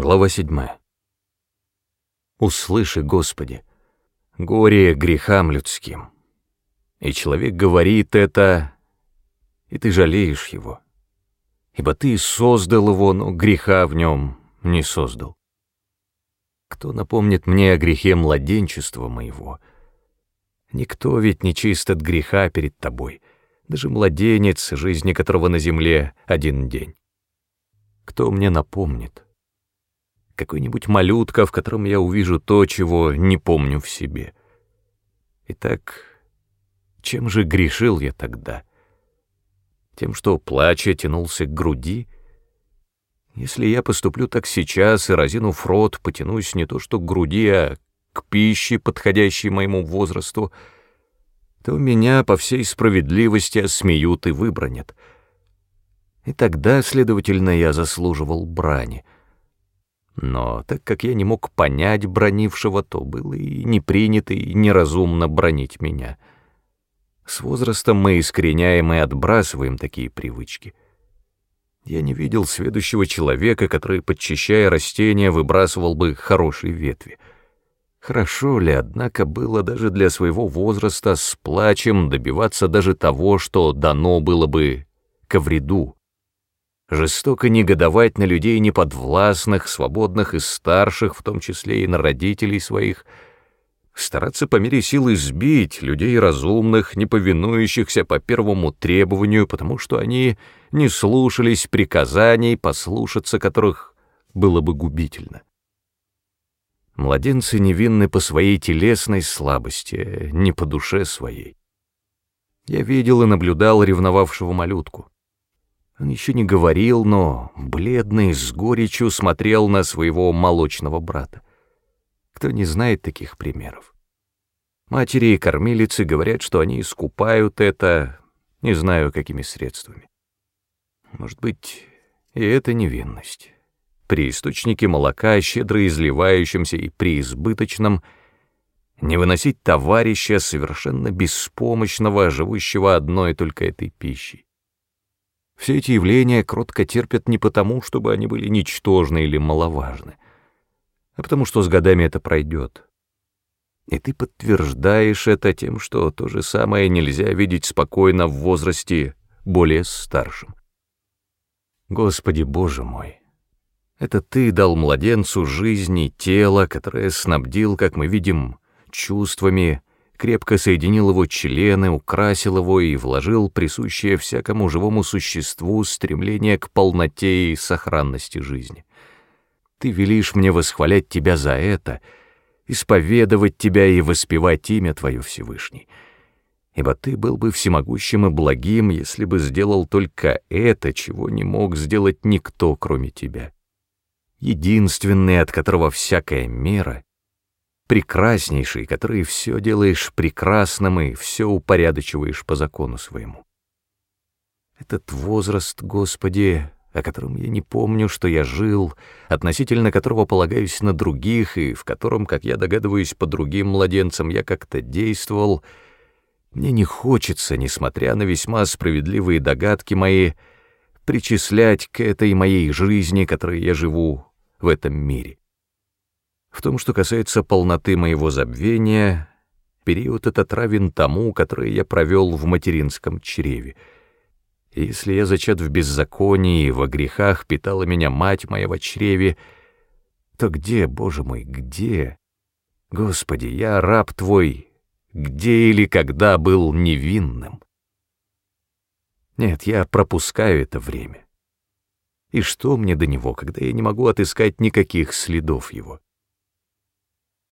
Глава 7. Услыши, Господи, горе грехам людским. И человек говорит это, и ты жалеешь его, ибо ты создал его, но греха в нем не создал. Кто напомнит мне о грехе младенчества моего? Никто ведь не чист от греха перед тобой, даже младенец, жизни которого на земле один день. Кто мне напомнит? Какой-нибудь малютка, в котором я увижу то, чего не помню в себе. Итак, чем же грешил я тогда? Тем, что, плача, тянулся к груди? Если я поступлю так сейчас и, разинув рот, потянусь не то что к груди, а к пище, подходящей моему возрасту, то меня по всей справедливости осмеют и выбронят. И тогда, следовательно, я заслуживал брани — но так как я не мог понять бронившего, то было и не принято, и неразумно бронить меня. С возрастом мы искореняем и отбрасываем такие привычки. Я не видел сведущего человека, который, подчищая растения, выбрасывал бы хорошие ветви. Хорошо ли, однако, было даже для своего возраста с плачем добиваться даже того, что дано было бы ко вреду, жестоко негодовать на людей неподвластных, свободных и старших, в том числе и на родителей своих, стараться по мере сил избить людей разумных, не повинующихся по первому требованию, потому что они не слушались приказаний, послушаться которых было бы губительно. Младенцы невинны по своей телесной слабости, не по душе своей. Я видел и наблюдал ревновавшего малютку. Он еще не говорил, но, бледный, с горечью смотрел на своего молочного брата. Кто не знает таких примеров? Матери и кормилицы говорят, что они искупают это, не знаю, какими средствами. Может быть, и это невинность. При источнике молока, щедро изливающемся и при избыточном, не выносить товарища, совершенно беспомощного, живущего одной только этой пищей. Все эти явления кротко терпят не потому, чтобы они были ничтожны или маловажны, а потому что с годами это пройдет. И ты подтверждаешь это тем, что то же самое нельзя видеть спокойно в возрасте более старшем. Господи Боже мой, это ты дал младенцу жизни тело, которое снабдил, как мы видим, чувствами, крепко соединил его члены, украсил его и вложил присущее всякому живому существу стремление к полноте и сохранности жизни. Ты велишь мне восхвалять тебя за это, исповедовать тебя и воспевать имя твое Всевышний, ибо ты был бы всемогущим и благим, если бы сделал только это, чего не мог сделать никто, кроме тебя. Единственный, от которого всякая мера прекраснейший, который все делаешь прекрасным и все упорядочиваешь по закону своему. Этот возраст, Господи, о котором я не помню, что я жил, относительно которого полагаюсь на других, и в котором, как я догадываюсь, по другим младенцам я как-то действовал, мне не хочется, несмотря на весьма справедливые догадки мои, причислять к этой моей жизни, которой я живу в этом мире. В том, что касается полноты моего забвения, период этот равен тому, который я провел в материнском чреве. Если я зачат в беззаконии и во грехах питала меня мать моя в чреве, то где, Боже мой, где? Господи, я раб Твой, где или когда был невинным? Нет, я пропускаю это время. И что мне до него, когда я не могу отыскать никаких следов его?